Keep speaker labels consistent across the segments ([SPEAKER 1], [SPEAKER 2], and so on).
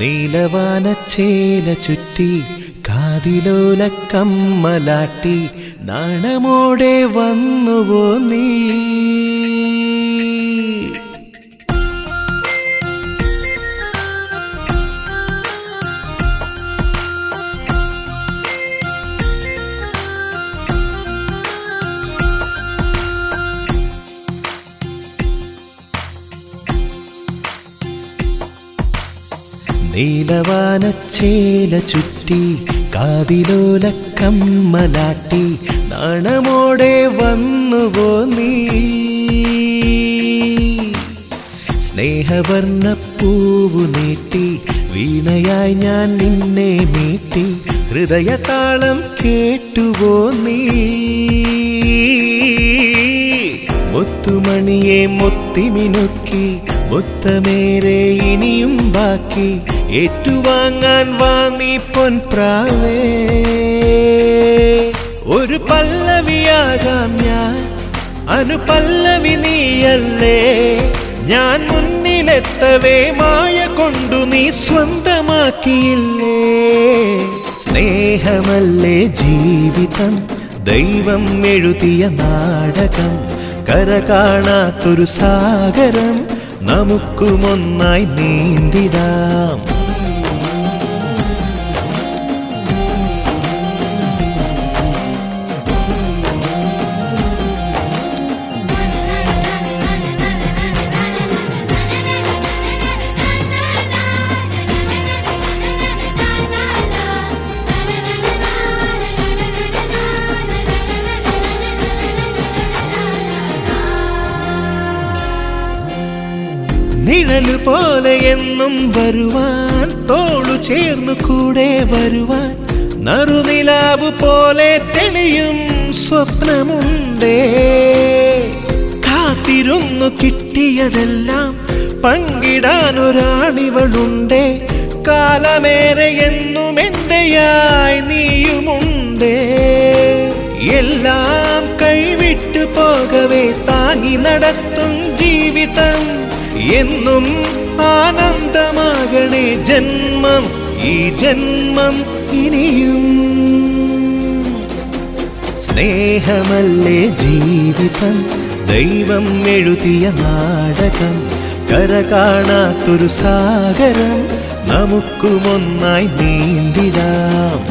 [SPEAKER 1] നീലവാനച്ചേല ചുറ്റി കാതിലോല കമ്മലാട്ടി നാണമോടെ വന്നുവോ നീ? നീലവാനച്ചേല ചുറ്റി കാതിലോലക്കമ്മലാട്ടി നാണമോടെ വന്നുവോ നീ? സ്നേഹവർണ പൂവു നീട്ടി വീണയായി ഞാൻ നിന്നെ നീട്ടി ഹൃദയതാളം കേട്ടുവോ നീ? മുത്തുമണിയെ മുത്തിമിനുക്കി മുത്തമേരെ ഇനിയും ബാക്കി ഏറ്റുവാങ്ങാൻ വാ നീ പൊൻപ്രാവേ ഒരു പല്ലവിയാകാം ഞാൻ അനുപല്ലവി നീയല്ലേ. ഞാൻ മുന്നിലെത്തവേ മായ കൊണ്ടു നീ സ്വന്തമാക്കിയില്ലേ. സ്നേഹമല്ലേ ജീവിതം ദൈവം എഴുതിയ നാടകം കര കാണാത്തൊരു സാഗരം. നമുക്കുമൊന്നായി നീന്തിടാം. നിഴലു പോലെ എന്നും വരുവാൻ തോളു ചേർന്നു കൂടെ വരുവാൻ. നറുനിലാവ് പോലെ തെളിയും സ്വപ്നമുണ്ടേ. കാത്തിരുന്നു കിട്ടിയതെല്ലാം പങ്കിടാൻ ഒരാളിവളുണ്ടേ കാലമേറെ എന്നും എന്റെയായി നീയുമുണ്ടേ. എല്ലാം കൈവിട്ടു പോകവേ താങ്ങി നടത്തും ജീവിതം. എന്നും ആനന്ദമാകണേ ജന്മം ഈ ജന്മം ഇനിയും. സ്നേഹമല്ലേ ജീവിതം? ദൈവം എഴുതിയ നാടകം കര കാണാത്തൊരു സാഗരം നമുക്കുമൊന്നായി നീന്തിടാം.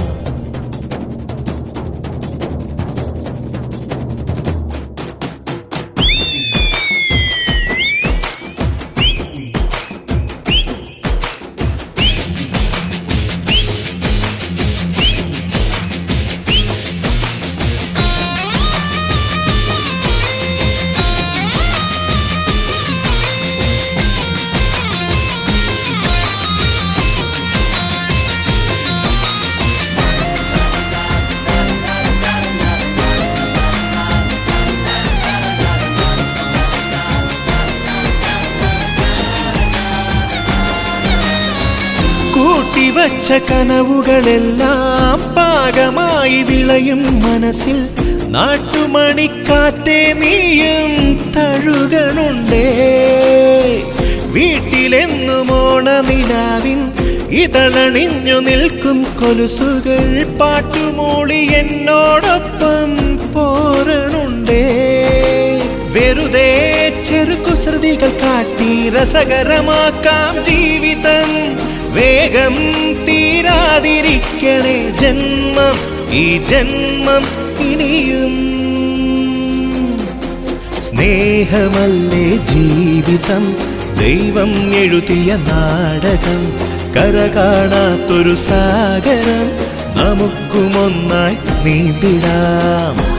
[SPEAKER 1] കൂട്ടിവച്ച കനവുകളെല്ലാം പാകമായി വിളയും മനസ്സിൽ. നാട്ടുമണിക്കാറ്റേ നീയും തഴുകളുണ്ടേ വീട്ടിലെന്നും ഓണനിലാവിൻ ഇതളണിഞ്ഞു നിൽക്കും കൊലുസുകൾ പാട്ടുമൂളി എന്നോടൊപ്പം പോരണുണ്ടേ. വെറുതെ ചെറുകുസൃതികൾ കാട്ടി രസകരമാക്കാം ജീവിതം. വേഗം തീരാതിരിക്കണേ ജന്മം ഈ ജന്മം ഇനിയും. സ്നേഹമല്ലേ ജീവിതം? ദൈവം എഴുതിയ നാടകം കര കാണാത്തൊരു സാഗരം നമുക്കുമൊന്നായി നീന്തിടാം.